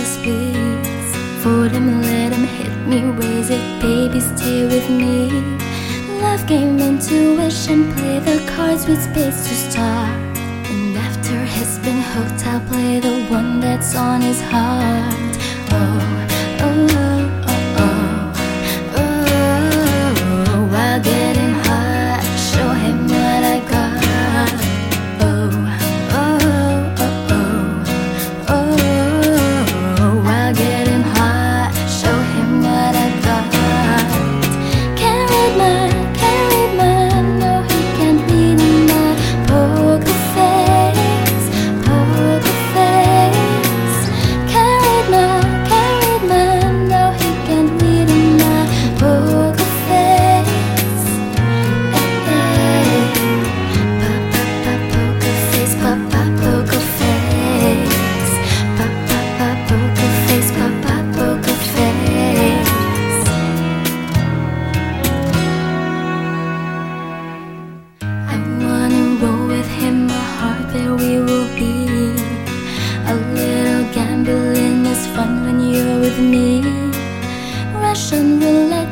his for them, him, let them hit me, raise it, baby, stay with me. Love game, intuition, play the cards with space to start. And after he's been hooked, I'll play the one that's on his heart. Oh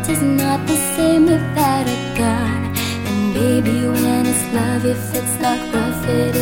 is not the same without a gun. And baby, when it's love, if it's not rough, it.